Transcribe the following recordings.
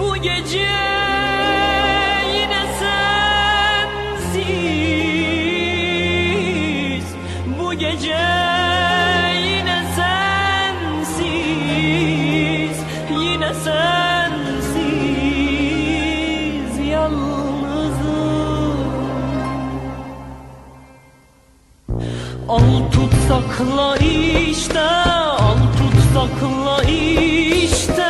Bu gece yine sensiz. Bu gece yine sensiz Yine sensiz Yalnızım. Al tutsakla işte Al tutsakla işte.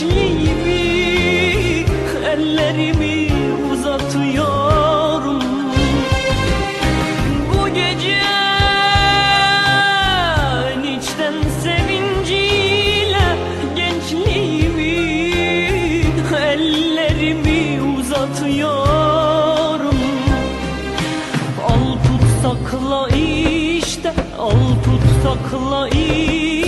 Gençliğimi ellerimi uzatıyorum. Bu gece en içten sevinciyle gençliğimi ellerimi uzatıyorum. Al tut sakla işte Al tut sakla işte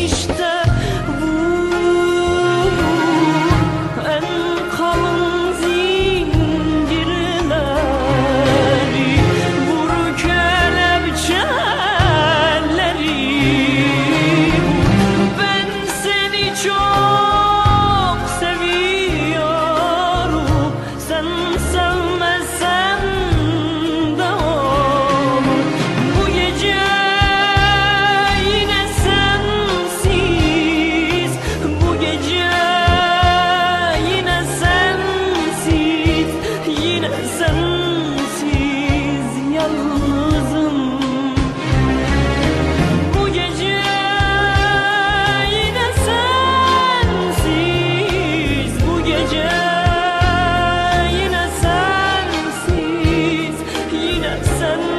listen.